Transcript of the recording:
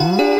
Mm-hmm.